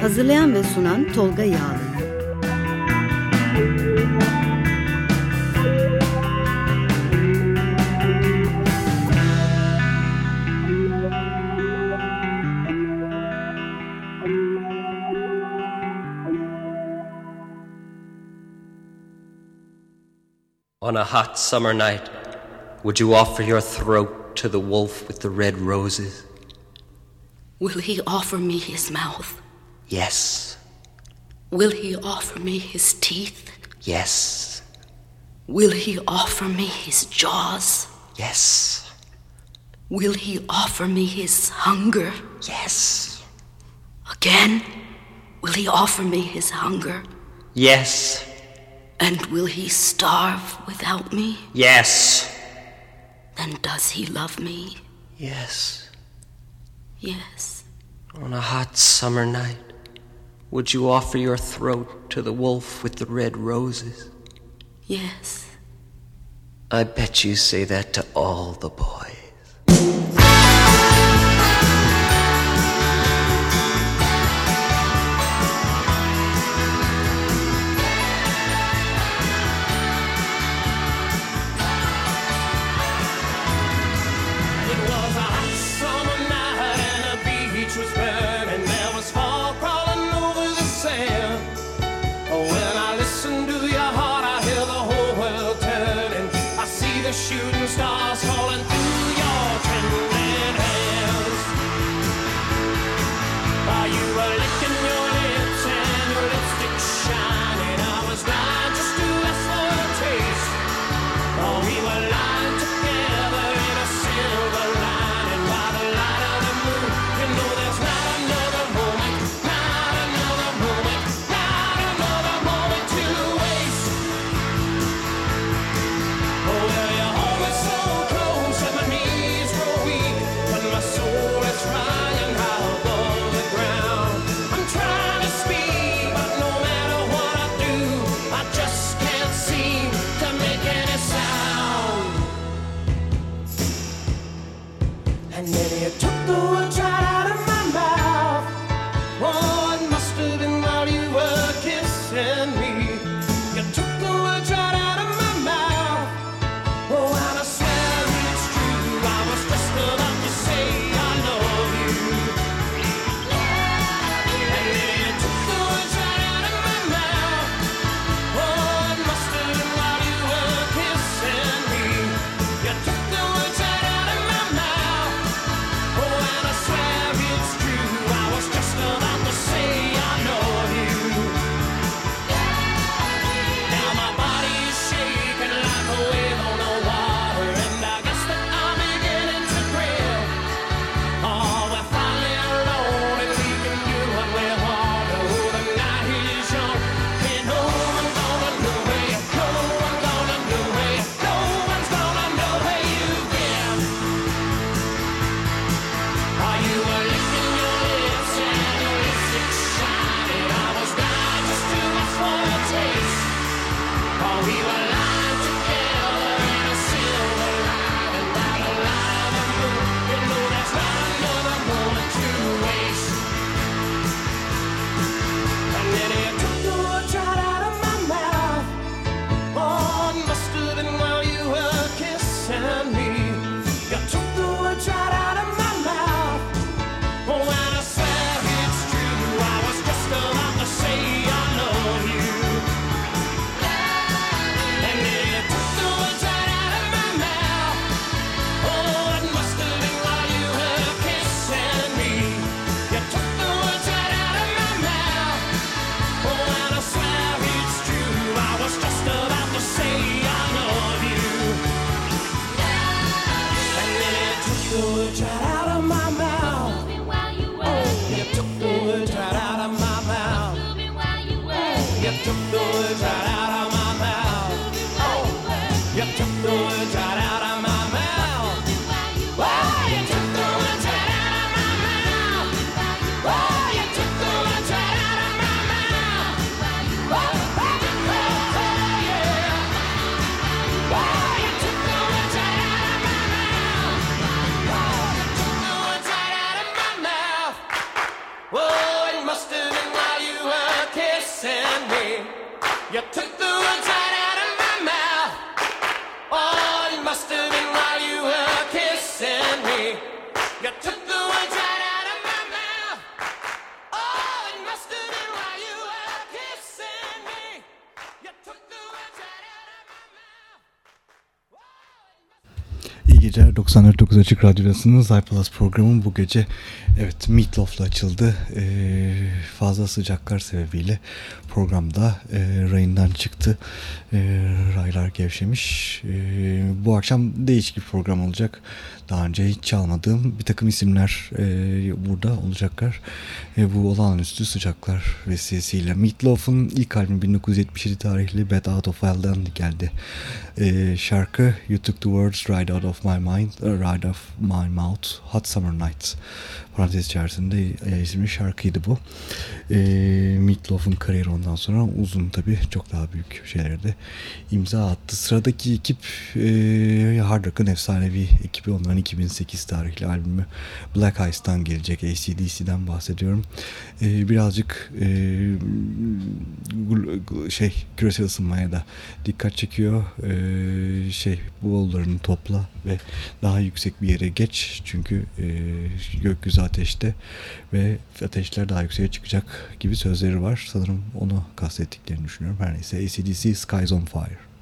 Hazırlayan ve sunan Tolga Yağlı On a hot summer night, would you offer your throat to the wolf with the red roses? Will he offer me his mouth? Yes, Will he offer me his teeth? yes, Will he offer me his jaws? yes, Will he offer me his hunger? yes, Again? Will he offer me his hunger? yes, And will he starve without me? yes, Then does he love me? yes. Yes. On a hot summer night, would you offer your throat to the wolf with the red roses? Yes. I bet you say that to all the boys. 94.9 Açık Radyo'dasınız. iPlus programı bu gece evet Meatloaf'la açıldı. Ee, fazla sıcaklar sebebiyle programda e, rayından çıktı. E, raylar gevşemiş. E, bu akşam değişik bir program olacak. Daha önce hiç çalmadığım bir takım isimler e, burada olacaklar. E, bu olağanüstü sıcaklar vesilesiyle. Meatloaf'un ilk albümü 1977 tarihli Bad Out of Hell'den geldi. E, şarkı You Took the Words Right Out of My Mind, uh, Right of My Mouth, Hot Summer Nights parantez içerisinde e, isimli şarkıydı bu. E, Meatloaf'un kariyeri ondan sonra uzun tabi çok daha büyük şeylere de imza attı. Sıradaki ekip e, Hard Rock'ın efsanevi ekibi onların 2008 tarihli albümü Black Ice'dan gelecek ACDC'den bahsediyorum. E, birazcık e, şey küresel ısınmaya da dikkat çekiyor. E, şey bavullarını topla ve daha yüksek bir yere geç çünkü e, gökyüzü ateşte ve ateşler daha yükseğe çıkacak gibi sözleri var. Sanırım onu kastettiklerini düşünüyorum. Her neyse ACDC Skies on Fire.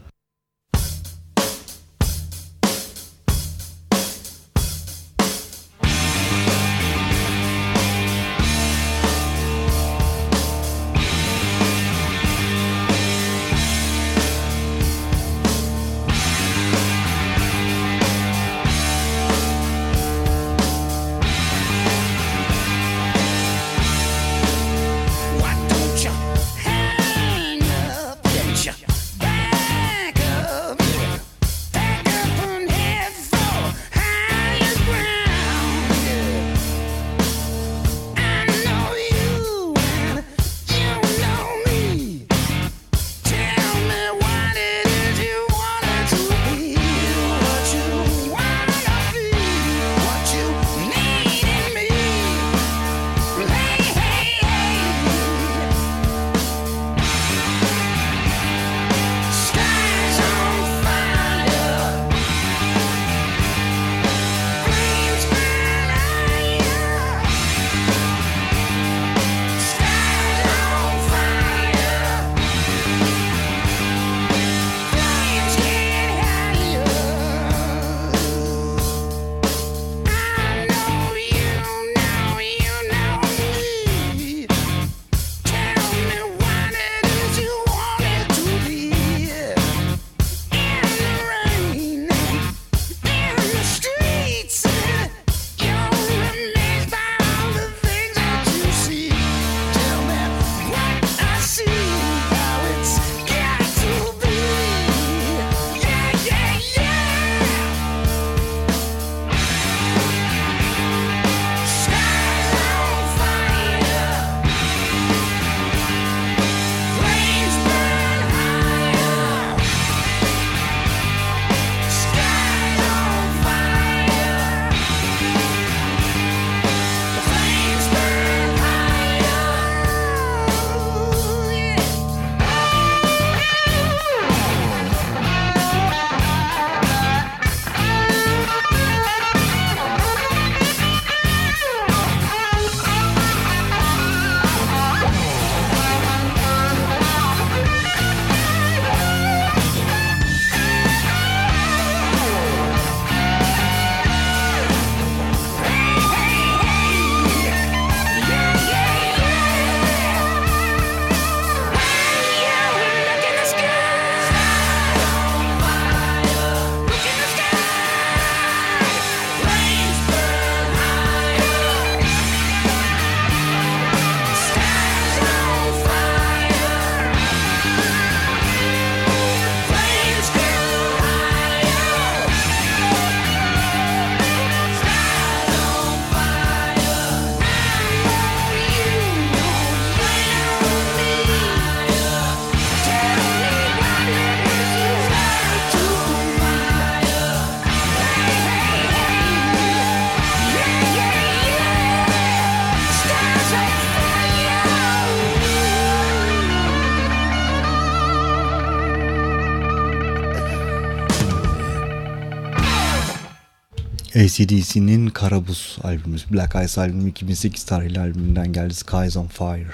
ACDC'nin Karabuz albümü, Black Ice albümü 2008 tarihli albümünden geldi Skies on Fire.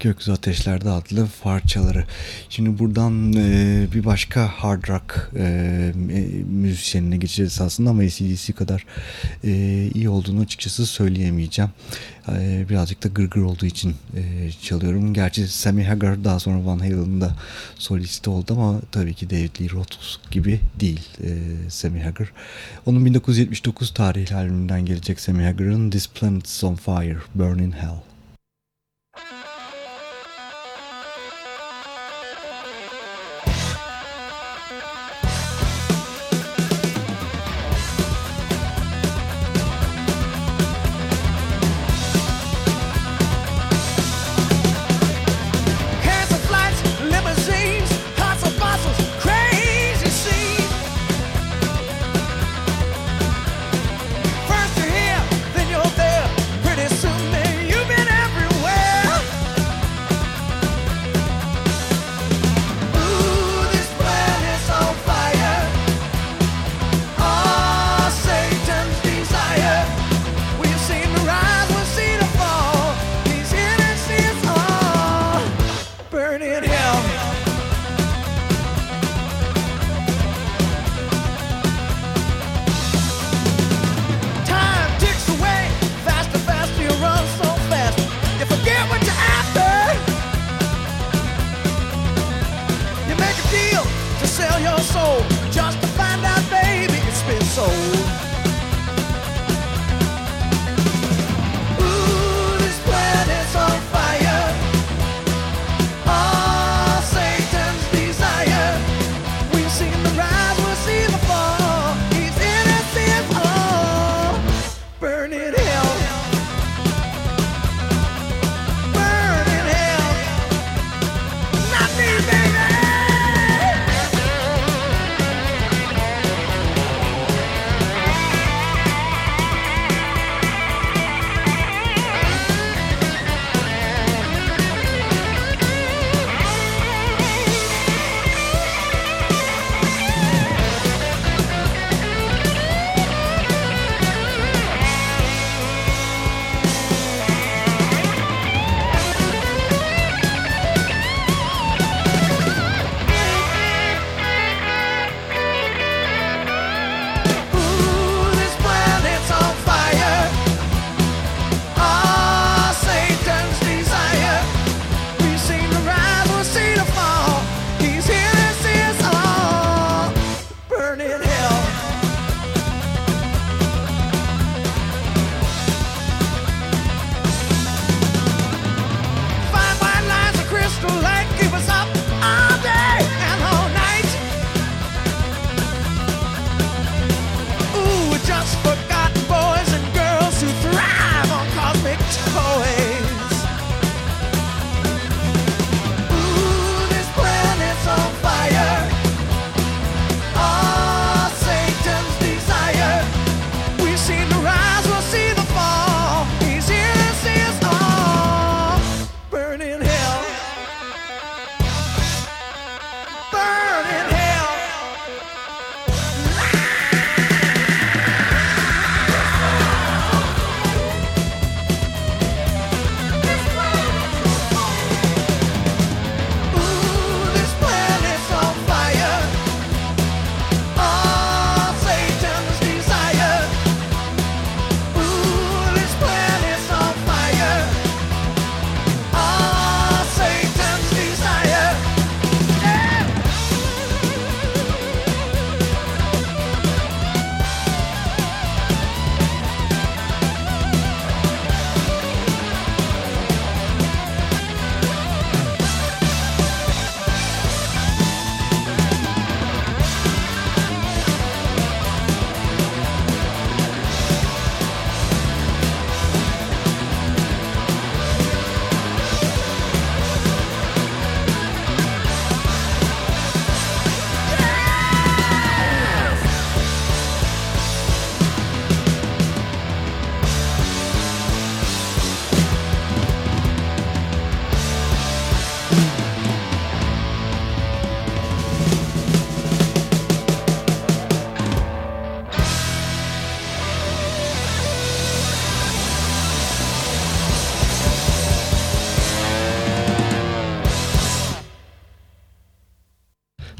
Gökyüzü Ateşlerde adlı parçaları. Şimdi buradan e, bir başka hard rock e, müzisyenine geçeceğiz aslında ama ACDC kadar e, iyi olduğunu açıkçası söyleyemeyeceğim. E, birazcık da gırgır olduğu için e, çalıyorum. Gerçi Sammy Hagar daha sonra Van Halen'ın da solisti oldu ama tabii ki David Lee Roth gibi değil e, Sammy Hagar. Onun 1979 tarihli albümünden gelecek Sammy Hagar'ın This Planet's on Fire, Burn in Hell.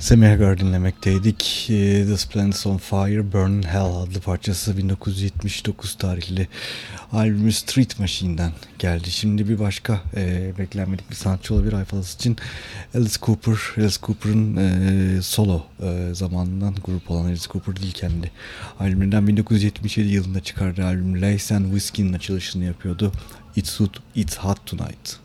Semihgar dinlemekteydik. Ee, The Splendors on Fire, Burn Hell adlı parçası 1979 tarihli albümü Street Machine'den geldi. Şimdi bir başka e, beklenmedik bir sanatçı olabilir Ayfalas için. Alice Cooper, Alice Cooper'ın e, solo e, zamanından grup olan Alice Cooper değil kendi albümünden 1977 yılında çıkardığı albüm Lace and Whiskey'nin açılışını yapıyordu. It's Hot, It's Hot Tonight.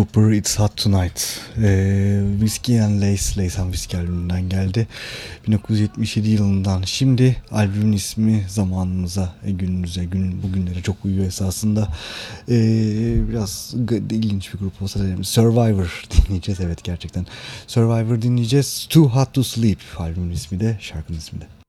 Cooper It's Hot Tonight. Ee, Whiskey and Lace Lace and Whiskey albümünden geldi. 1977 yılından şimdi albümün ismi zamanımıza e, günümüze gün, bugünlere çok uyuyor esasında. Ee, biraz ilginç bir grup olsa da Survivor dinleyeceğiz evet gerçekten. Survivor dinleyeceğiz. Too Hot to Sleep albümün ismi de şarkının ismi de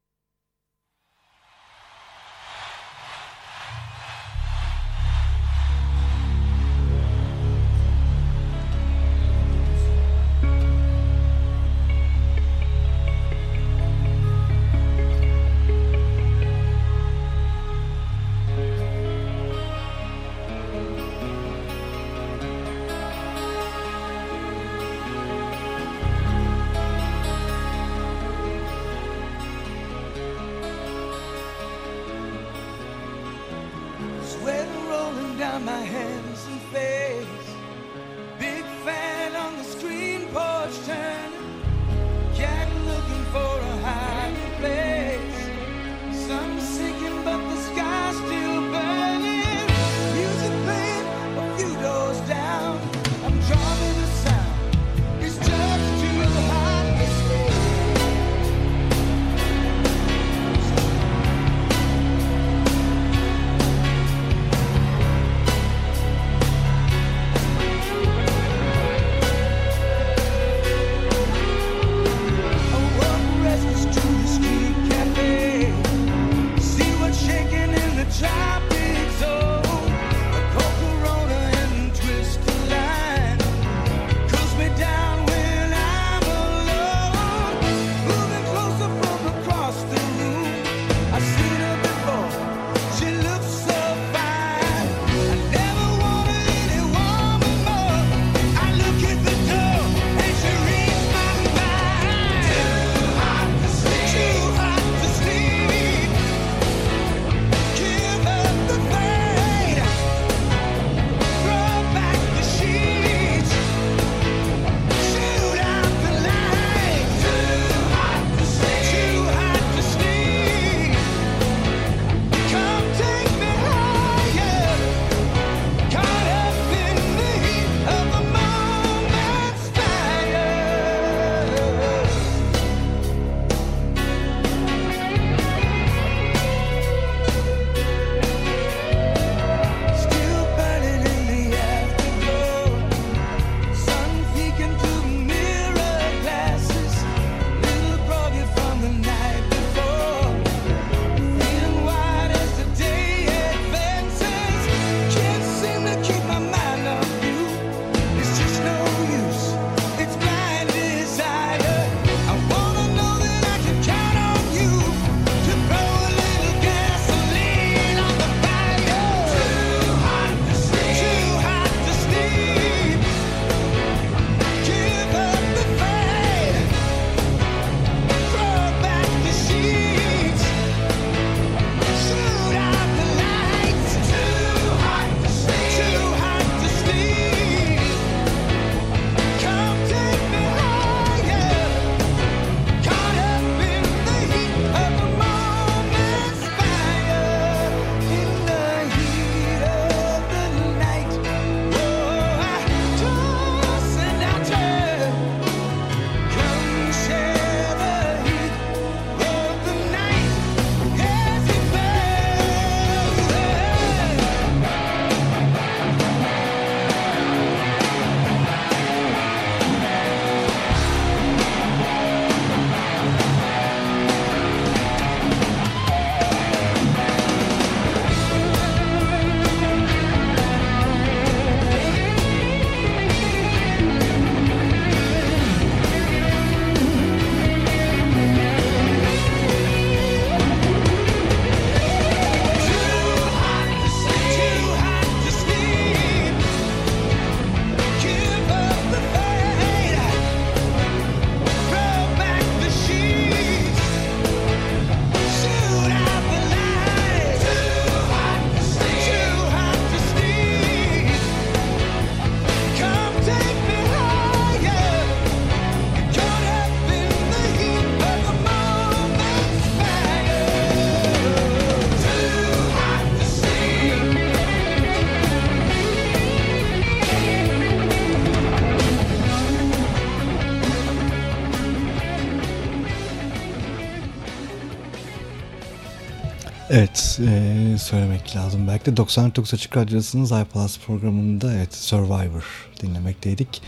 söylemek lazım. Belki de 99 Açık Radyosu'nun iPlus programında evet Survivor dinlemekteydik.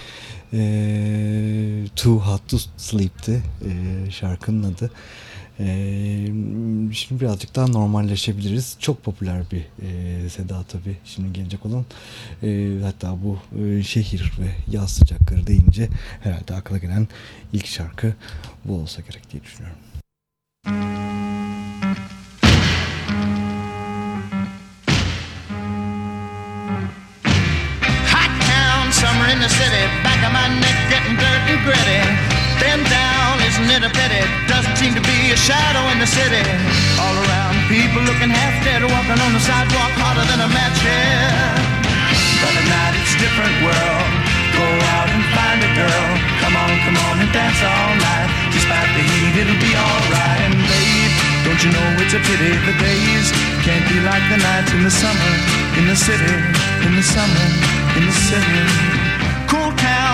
E, Too Hot to Sleep'ti e, şarkının adı. E, şimdi birazcık daha normalleşebiliriz. Çok popüler bir e, Seda tabii şimdi gelecek olan. E, hatta bu e, şehir ve yaz sıcakları deyince herhalde akla gelen ilk şarkı bu olsa gerek diye düşünüyorum. summer city, back of my neck getting dirt and gritty. Bend down, isn't it a pity? Doesn't seem to be a shadow in the city. All around, people looking half dead, walking on the sidewalk harder than a match here. But at night it's a different world. Go out and find a girl. Come on, come on and dance all night. Despite the heat, it'll be alright. And babe, don't you know it's a pity the days can't be like the nights in the summer in the city, in the summer in the city.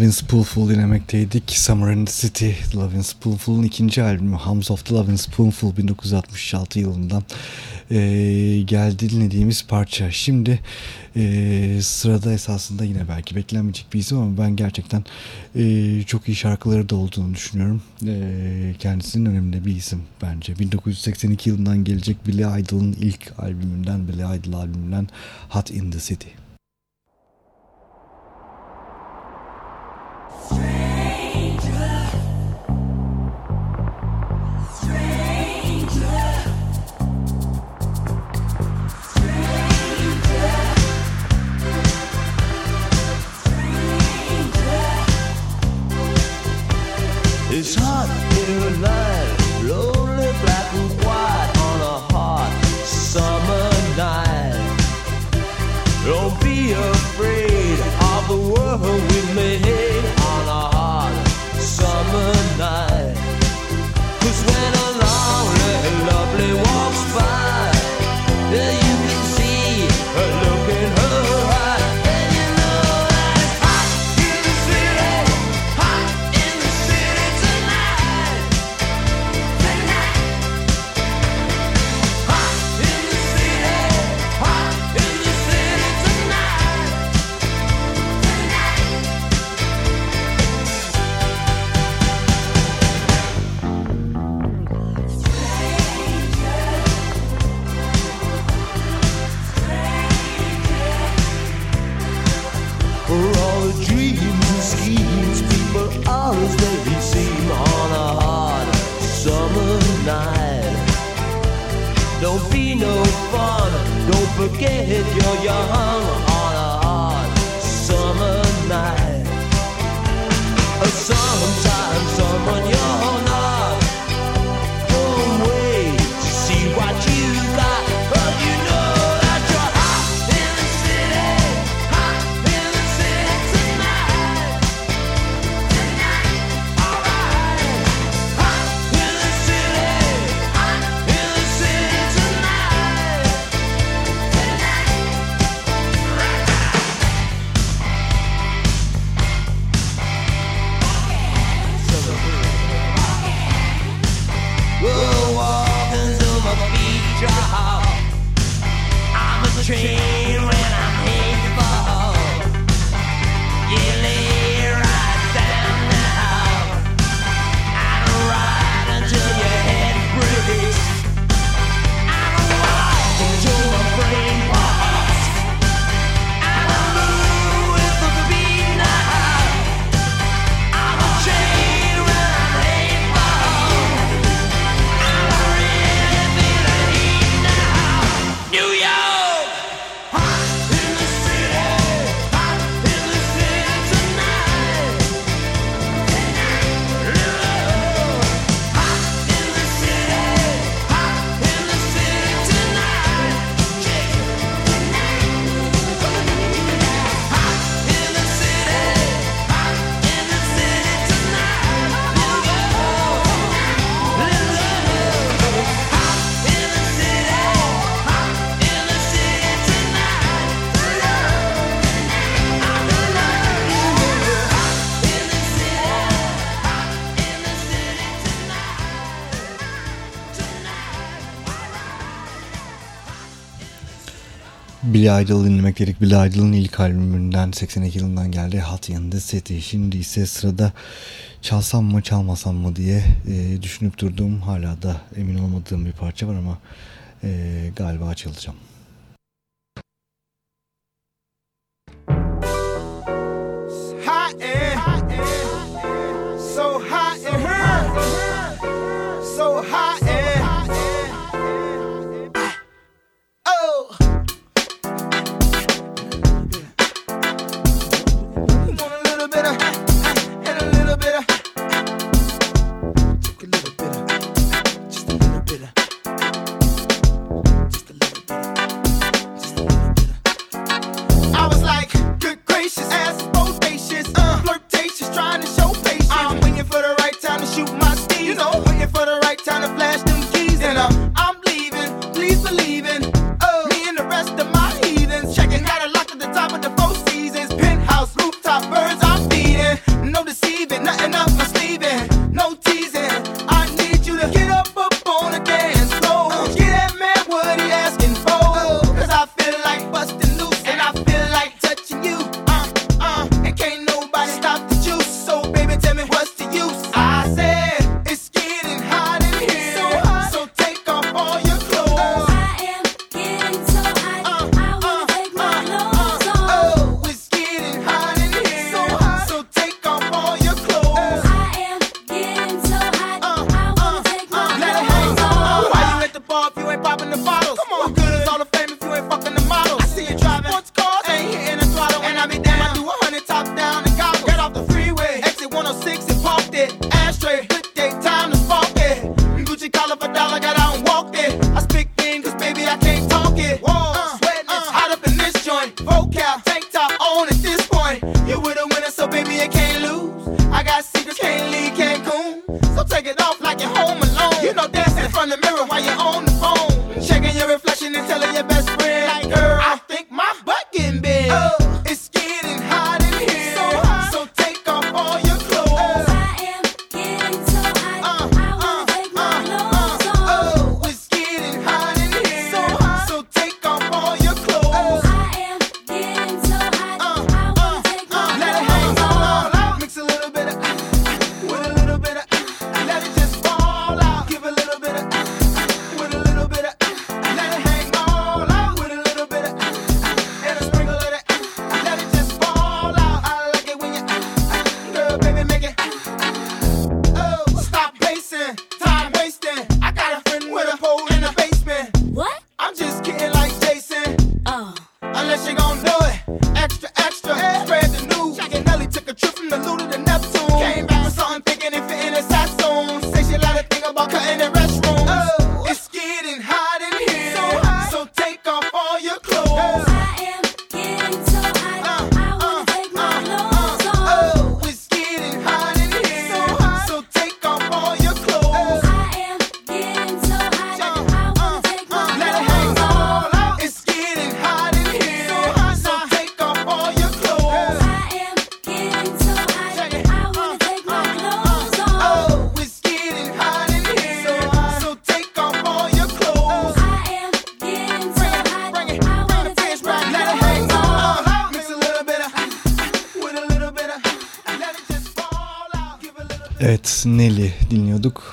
Lovin' Spoonful dinlemekteydik. Summer in the City, Lovin' Spoonful'un ikinci albümü Hums of the Lovin' Spoonful 1966 yılından eee, geldi dinlediğimiz parça. Şimdi eee, sırada esasında yine belki beklenmeyecek bir isim ama ben gerçekten eee, çok iyi şarkıları da olduğunu düşünüyorum. Eee, kendisinin önemli bir isim bence. 1982 yılından gelecek Billy Idol'ın ilk albümünden, Billy Idol albümünden Hot in the City. Billy Idol dinlemek dedik. Billy Idol'ın ilk albümünden 82 yılından geldi. Hot in the City. Şimdi ise sırada çalsam mı çalmasam mı diye e, düşünüp durduğum hala da emin olmadığım bir parça var ama e, galiba çalacağım. So hot in here, so hot air.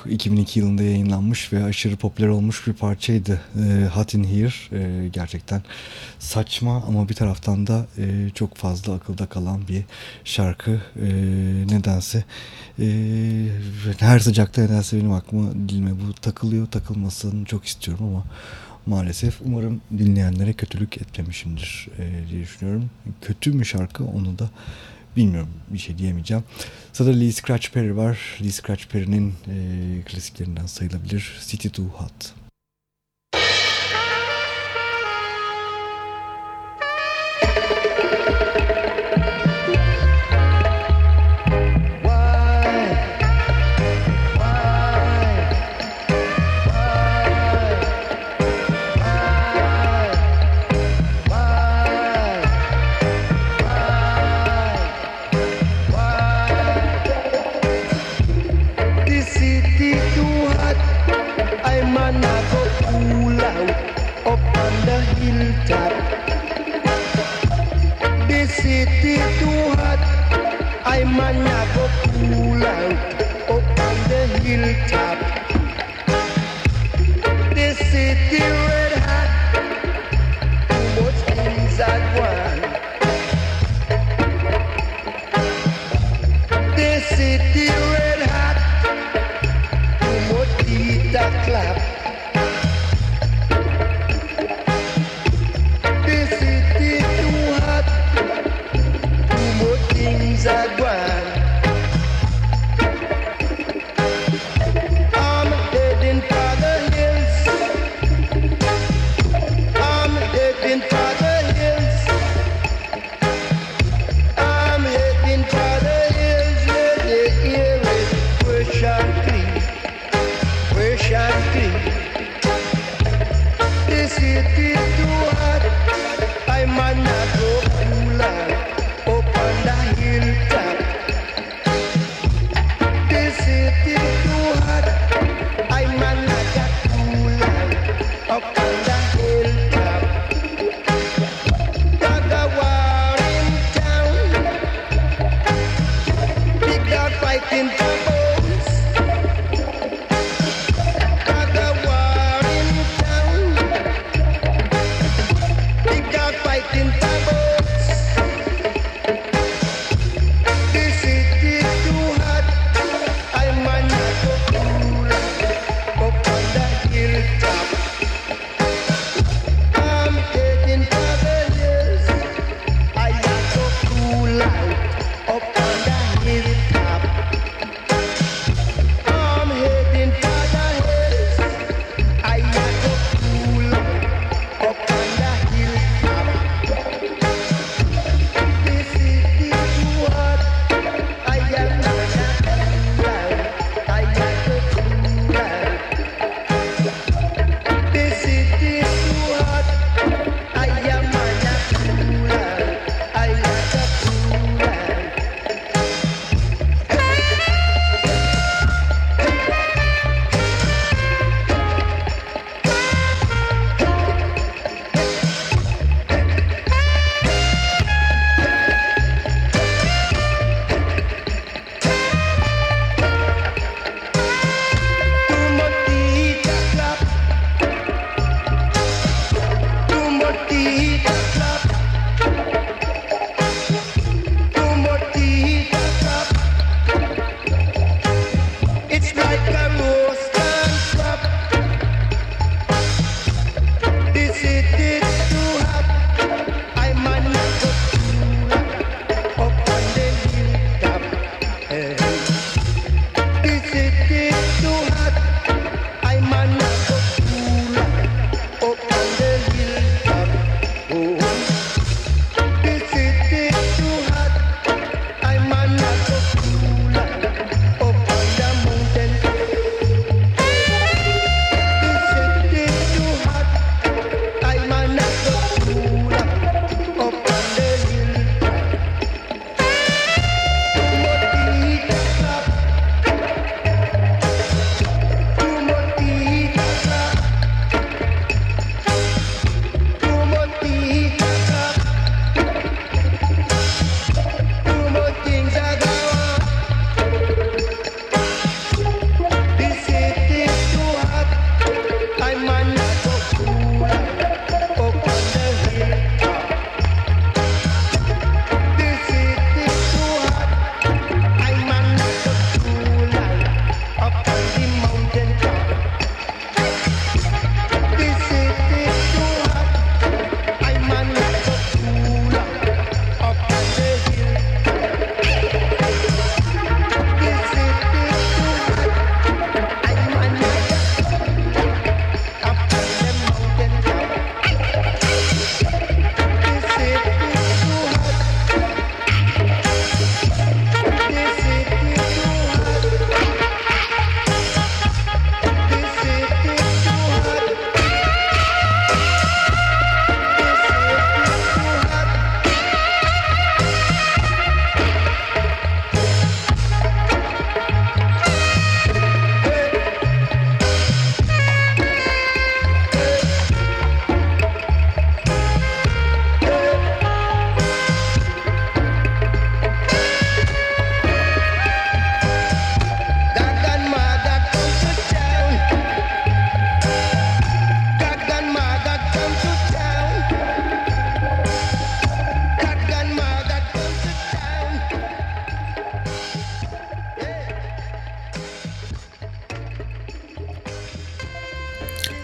2002 yılında yayınlanmış ve aşırı popüler olmuş bir parçaydı. E, Hot in Here e, gerçekten saçma ama bir taraftan da e, çok fazla akılda kalan bir şarkı. E, nedense e, her sıcakta nedense benim aklıma dilime bu takılıyor. Takılmasını çok istiyorum ama maalesef umarım dinleyenlere kötülük etmemişimdir e, diye düşünüyorum. Kötü mü şarkı onu da bilmiyorum bir şey diyemeyeceğim. Sırada Lee Scratch Perry var. Lee Scratch Perry'nin e, klasiklerinden sayılabilir. City Too Hot.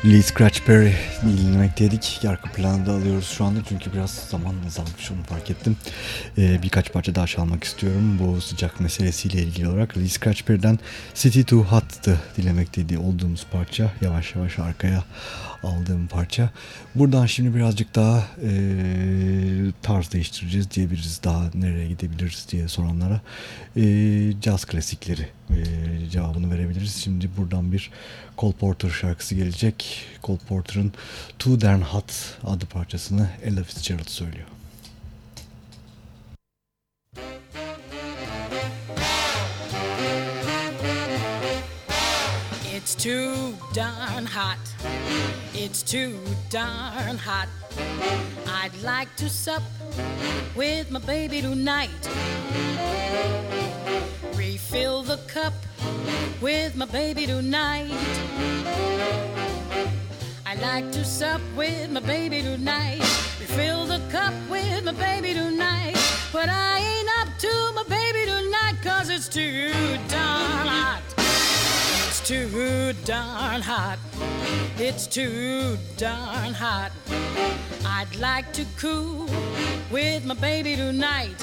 Lee Scratch Perry dinlemekteydik. Arka planda alıyoruz şu anda çünkü biraz zaman azalmış onu fark ettim. Ee, birkaç parça daha çalmak istiyorum bu sıcak meselesiyle ilgili olarak. Lee Scratch Perry'den City to Hot'tı dinlemekteydi olduğumuz parça. Yavaş yavaş arkaya aldığım parça. Buradan şimdi birazcık daha e, tarz değiştireceğiz diyebiliriz. Daha nereye gidebiliriz diye soranlara e, caz klasikleri e, cevabını verebiliriz. Şimdi buradan bir Cole Porter şarkısı gelecek. Cole Porter'ın Too Darn Hot adlı parçasını Ella Fitzgerald söylüyor. It's too darn hot. It's too darn hot. I'd like to sup with my baby tonight. Refill the cup with my baby tonight. I'd like to sup with my baby tonight. Refill the cup with my baby tonight. But I ain't up to my baby tonight, cause it's too darn hot. It's too darn hot. It's too darn hot. I'd like to cool with my baby tonight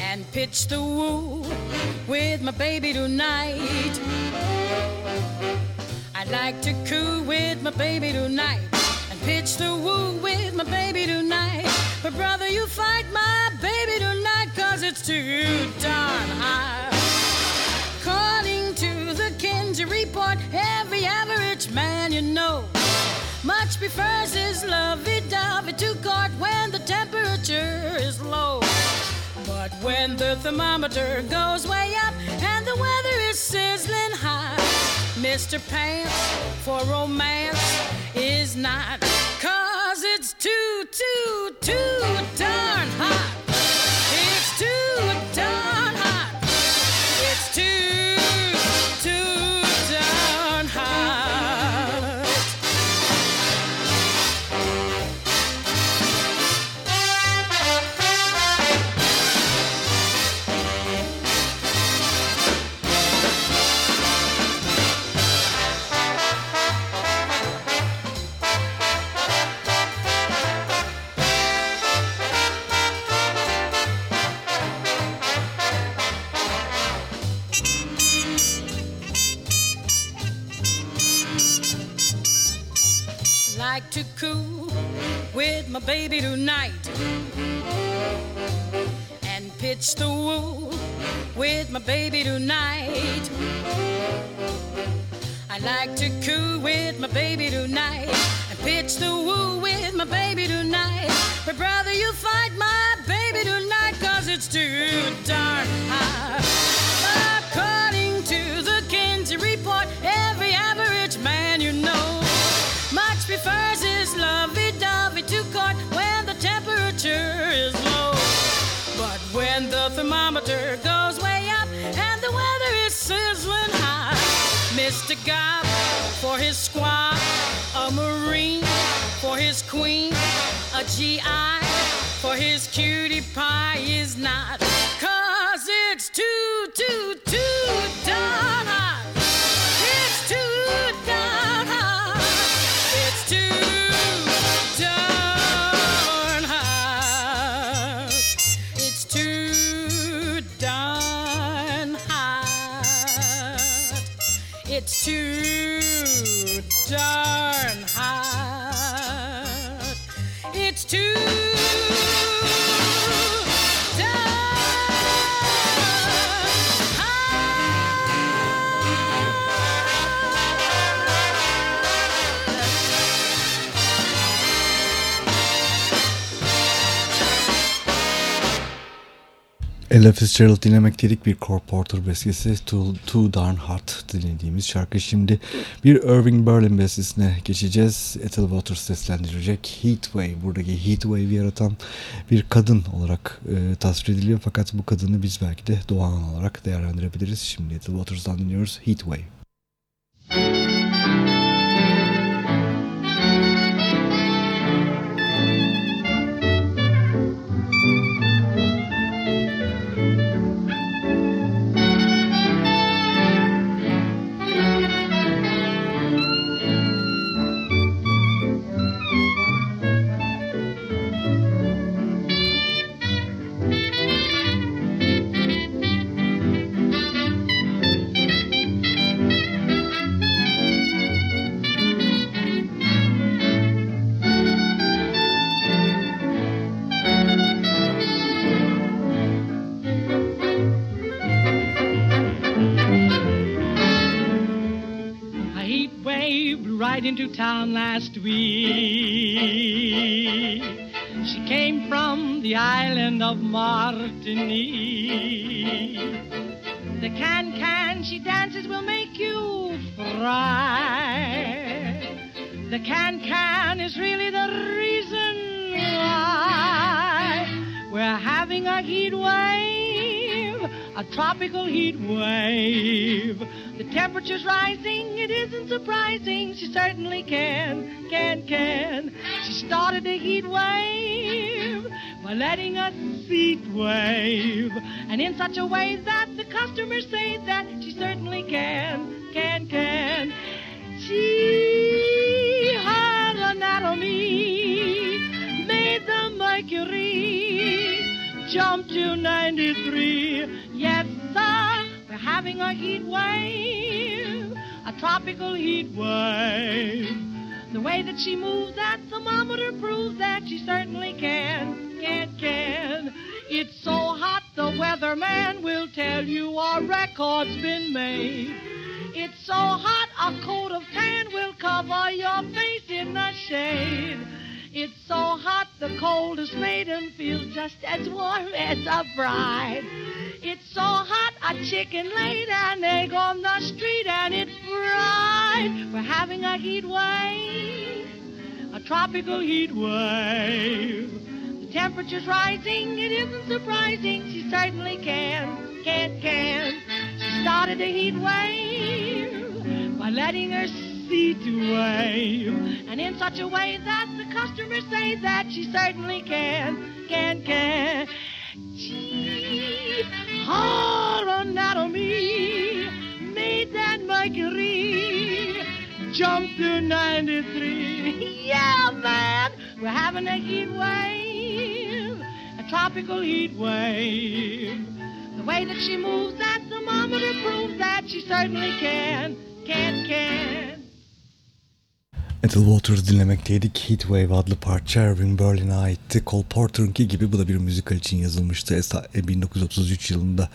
and pitch the woo with my baby tonight. I'd like to coo with my baby tonight and pitch the woo with my baby tonight. But brother, you fight my baby tonight cause it's too darn hot. Report, every average man you know much prefers his lovey-dovey to court when the temperature is low. But when the thermometer goes way up and the weather is sizzling hot, Mr. Pants for romance is not. Cause it's too, too, too darn hot. It's too my baby tonight and pitch the woo with my baby tonight. I like to coo with my baby tonight and pitch the woo with my baby tonight. But brother, you fight my baby tonight cause it's too darn hot. According to the Kinsey report, every average prefers his lovey-dovey to court when the temperature is low. But when the thermometer goes way up and the weather is sizzling hot, Mr. Gob for his squad, a Marine for his queen, a GI for his cutie pie is not. Cause it's too, too, too It's too darn hot. It's too Ella Fitzgerald dinlemekteydik bir Cole Porter bestesi Too, Too Darn Hot dinlediğimiz şarkı. Şimdi bir Irving Berlin bestesine geçeceğiz. Ethel Waters seslendirecek Heat Wave. Buradaki Heat Wave'i yaratan bir kadın olarak e, tasvir ediliyor. Fakat bu kadını biz belki de doğan olarak değerlendirebiliriz. Şimdi Ethel Waters'dan dinliyoruz Heat last week. She came from the island of Martinique. A tropical heat wave. The temperature's rising, it isn't surprising. She certainly can, can, can. She started a heat wave by letting us heat wave, and in such a way that the customers say that she certainly can, can, can. She, her anatomy made the mercury jump to 93. Yes, sir, we're having a heat wave, a tropical heat wave. The way that she moves that thermometer proves that she certainly can, can, can. It's so hot the weatherman will tell you a record's been made. It's so hot a coat of tan will cover your face in the shade. It's so hot the coldest maiden feels just as warm as a bride. It's so hot a chicken laid an egg on the street and it fried. We're having a heat wave, a tropical heat wave. The temperature's rising, it isn't surprising. She certainly can, can, can. She started a heat wave by letting her seat wave, and in such a way that the customers say that she certainly can, can, can. Gee, her anatomy made that mercury jump to 93. Yeah, man, we're having a heat wave, a tropical heat wave. The way that she moves that thermometer proves that she certainly can, can, can. Ethel Waters dinlemekteydik. Heatwave adlı parça Irving Berlin'e aitti. Cole Porter'ınki gibi bu da bir müzikal için yazılmıştı. 1933 yılında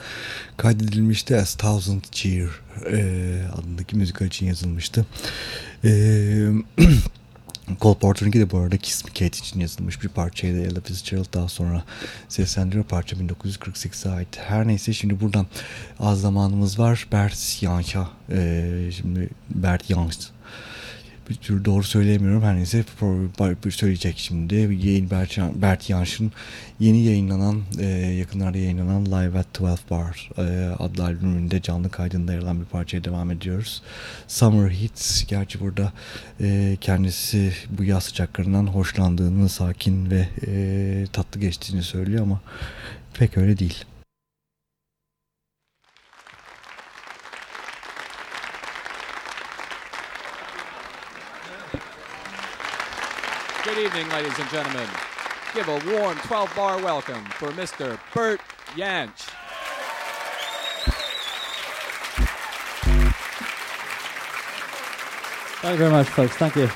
kaydedilmişti. As Thousand Cheer e, adındaki müzikal için yazılmıştı. E, Cole Porter'ınki de bu arada Kiss Me Kate için yazılmış bir parçaydı. Ella Fitzgerald daha sonra seslendiriyor. Parça 1948'e ait. Her neyse şimdi buradan az zamanımız var. Bert Jansch'a e, şimdi Bert Jansch bir türlü doğru söyleyemiyorum. Her neyse söyleyecek şimdi. Yayın Bert, Bert Jansch'ın yeni yayınlanan, e, yakınlarda yayınlanan Live at 12 Bar e, adlı albümünde canlı kaydında yer alan bir parçaya devam ediyoruz. Summer Hits. Gerçi burada e, kendisi bu yaz sıcaklarından hoşlandığını, sakin ve e, tatlı geçtiğini söylüyor ama pek öyle değil. Good evening, ladies and gentlemen. Give a warm 12 bar welcome for Mr. Bert Yanch. Thank you very much, folks. Thank you.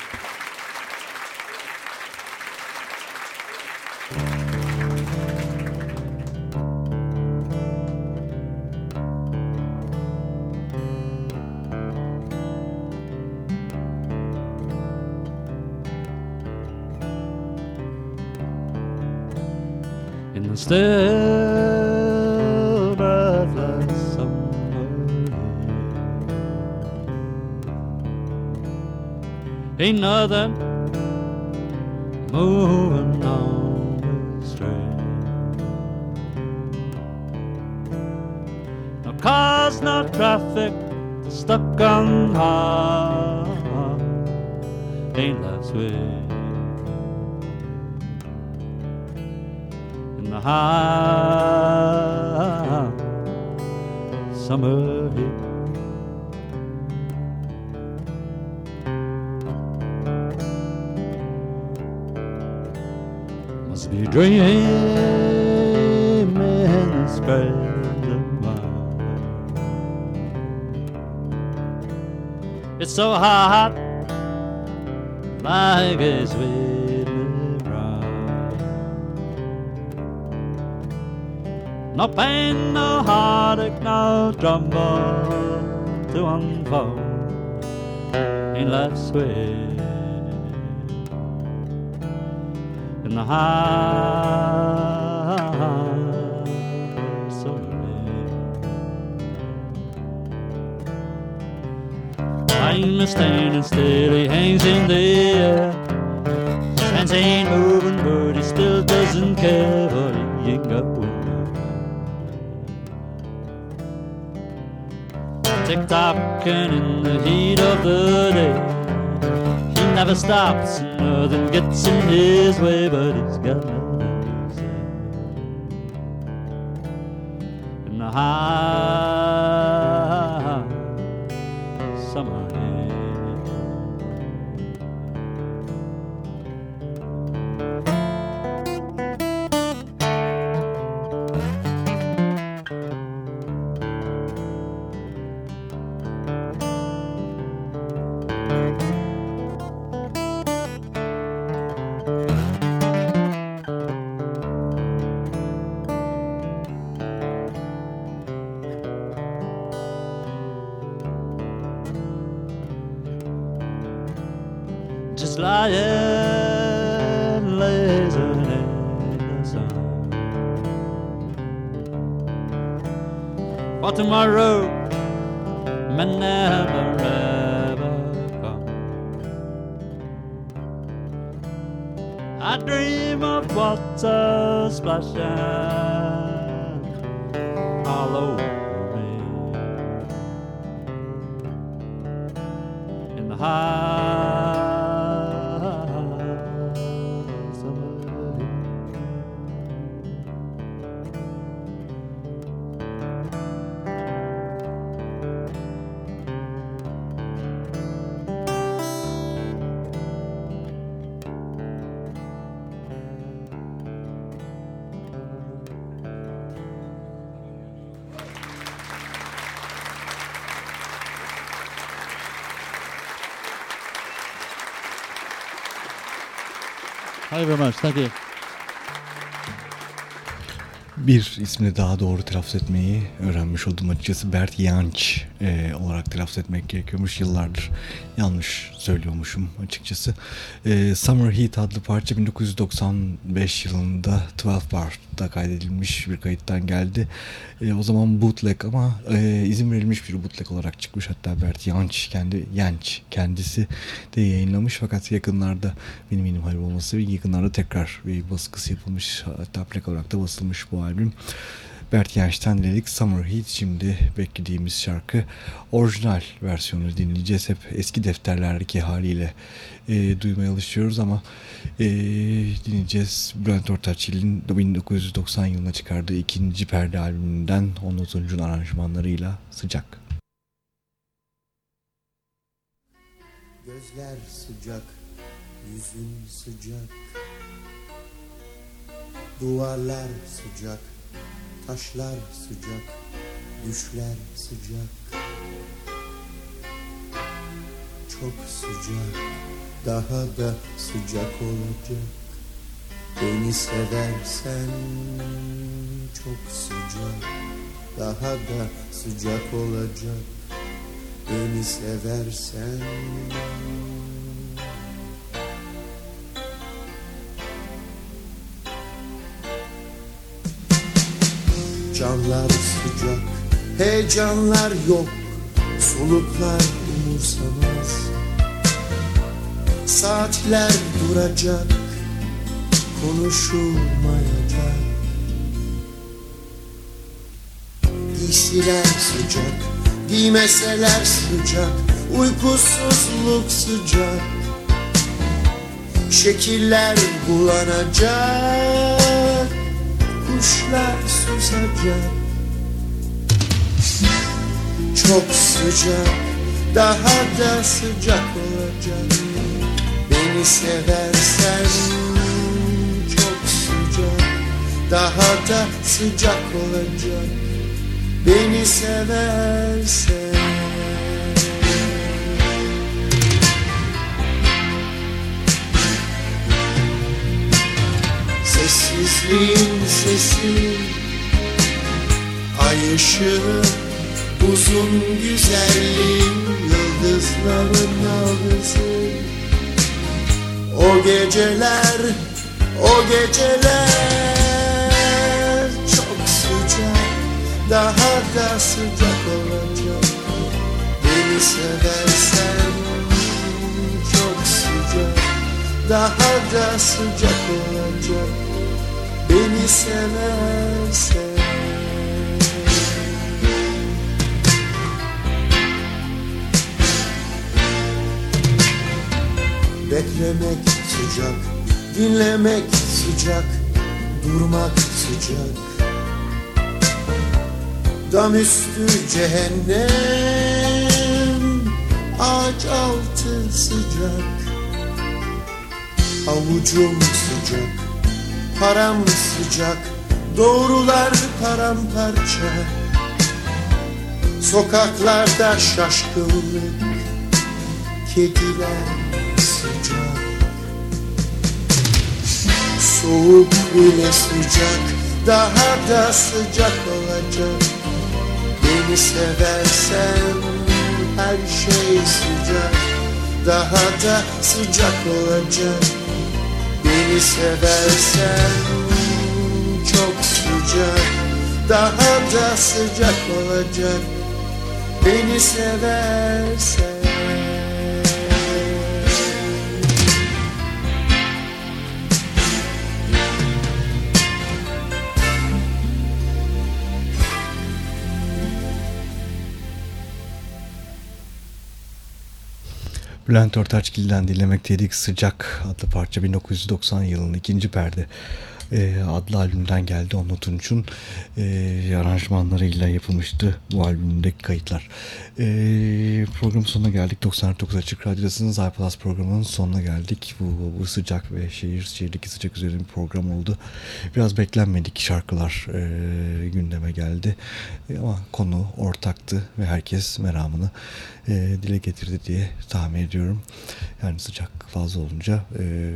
Still breathless summer. Ain't nothing moving on the street. No cars, no traffic, stuck on high. Ain't last week. High summer heat. Must be dreaming this present mind. It's so hot, like it's with No pain, no heartache, no trouble to unfold ain't life's way. In the high summer rain. I'm standing still, he hangs in the air. Hands ain't moving, but he still doesn't care, but he ain't Tick tocking in the heat of the day. He never stops, nothing gets in his way, but he's got For tomorrow may never ever come. I dream of water splashing all over me in the high very much. Thank you. Bir ismini daha doğru telaffuz etmeyi öğrenmiş oldum açıkçası. Bert Jansch e, olarak telaffuz etmek gerekiyormuş. Yıllardır yanlış söylüyormuşum açıkçası. E, Summer Heat adlı parça 1995 yılında 12 Bar'da kaydedilmiş bir kayıttan geldi. E, o zaman bootleg ama e, izin verilmiş bir bootleg olarak çıkmış. Hatta Bert Jansch kendi Jansch kendisi de yayınlamış fakat yakınlarda benim benim hayır olması ve yakınlarda tekrar bir baskısı yapılmış. Hatta plak olarak da basılmış bu albüm. Bert Jansch'ten dinledik Summer Heat. Şimdi beklediğimiz şarkı orijinal versiyonu dinleyeceğiz. Hep eski defterlerdeki haliyle e, duymaya alışıyoruz ama e, dinleyeceğiz. Bülent Ortaçgil'in 1990 yılına çıkardığı ikinci perde albümünden Onur Tunç'un aranjmanlarıyla Sıcak. Gözler sıcak, yüzün sıcak Duvarlar sıcak, taşlar sıcak, düşler sıcak. Çok sıcak, daha da sıcak olacak. Beni seversen çok sıcak, daha da sıcak olacak. Beni seversen Canlar sıcak, heyecanlar yok Soluklar umursamaz. Saatler duracak, konuşulmayacak. Giysiler sıcak, giymeseler sıcak Uykusuzluk sıcak. Şekiller bulanacak Kuşlar susacak. Çok sıcak Daha da sıcak olacak. Beni seversen Çok sıcak Daha da sıcak olacak. Beni seversen Sessizliğin sesi. Ay ışığı Uzun güzelliğin yıldızların nabzı. O geceler, o geceler Çok sıcak, daha da sıcak olacak. Beni seversen çok sıcak Daha da sıcak olacak Seversen. Beklemek sıcak, dinlemek sıcak, durmak sıcak. Dam üstü cehennem, ağaç altı sıcak. Avucum sıcak, param sıcak, doğrular paramparça. Sokaklarda şaşkınlık, kediler sıcak. Soğuk bile sıcak Daha da sıcak olacak. Beni seversen her şey sıcak Daha da sıcak olacak Beni seversen çok sıcak Daha da sıcak olacak. Beni seversen Bülent Ortaçgil'den dinlemekteydik. Sıcak adlı parça 1990 yılının ikinci perde e, adlı albümden geldi. Onur Tunç'un e, aranjmanlarıyla yapılmıştı bu albümdeki kayıtlar. E, programın sonuna geldik. 99 Açık Radyo'dasınız. iPlus programının sonuna geldik. Bu, bu sıcak ve şehir şehirdeki sıcak üzerine bir program oldu. Biraz beklenmedik şarkılar e, gündeme geldi. E, ama konu ortaktı ve herkes meramını e, dile getirdi diye tahmin ediyorum. Yani sıcak fazla olunca e,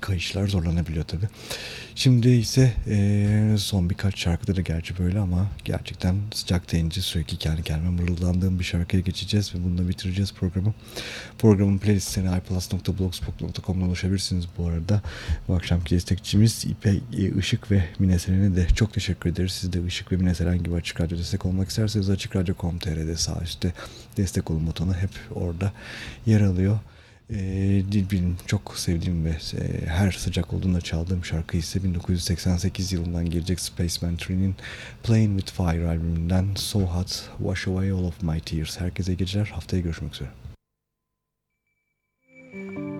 kayışlar zorlanabiliyor tabi. Şimdi ise e, son birkaç şarkıda da gerçi böyle ama gerçekten sıcak deyince sürekli kendi kendime mırıldandığım bir şarkıya geçeceğiz ve bununla bitireceğiz programı. Programın playlistine iplus.blogspot.com'dan ulaşabilirsiniz bu arada. Bu akşamki destekçimiz İpek Işık ve Mine Selen'e de çok teşekkür ederiz. Siz de Işık ve Mine Selen gibi Açık Radyo destek olmak isterseniz açıkradyo.com.tr'de sağ üstte destek olun butonu hep orada yer alıyor. E, benim çok sevdiğim ve e, her sıcak olduğunda çaldığım şarkı ise 1988 yılından gelecek Spaceman 3'nin Playing With Fire albümünden So Hot, Wash Away All Of My Tears. Herkese geceler, haftaya görüşmek üzere. Lord,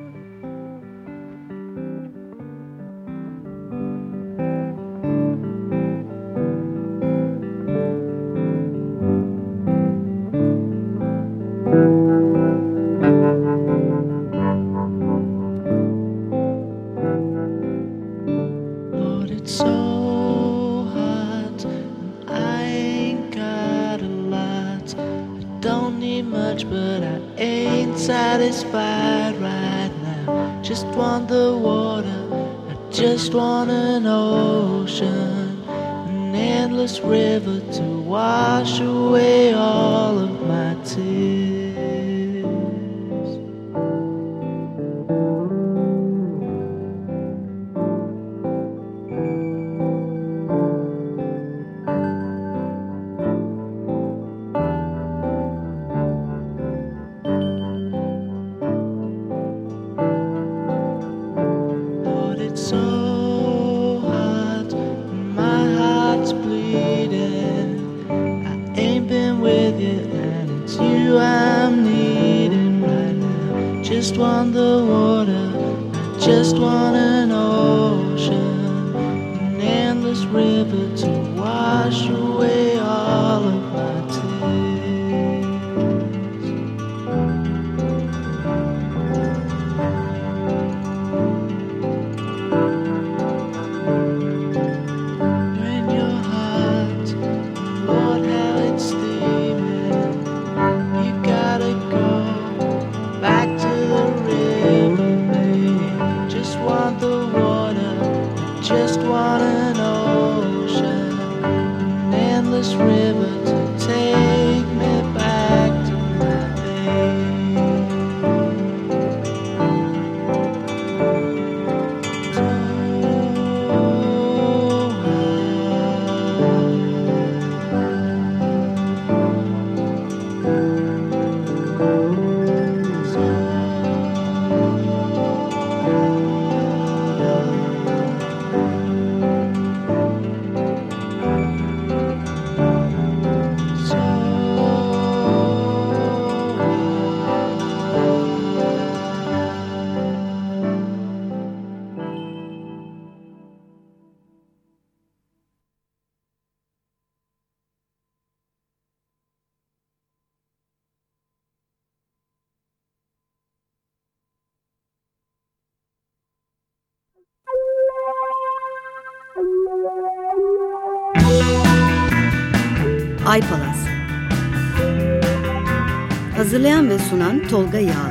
Tolga Yağlı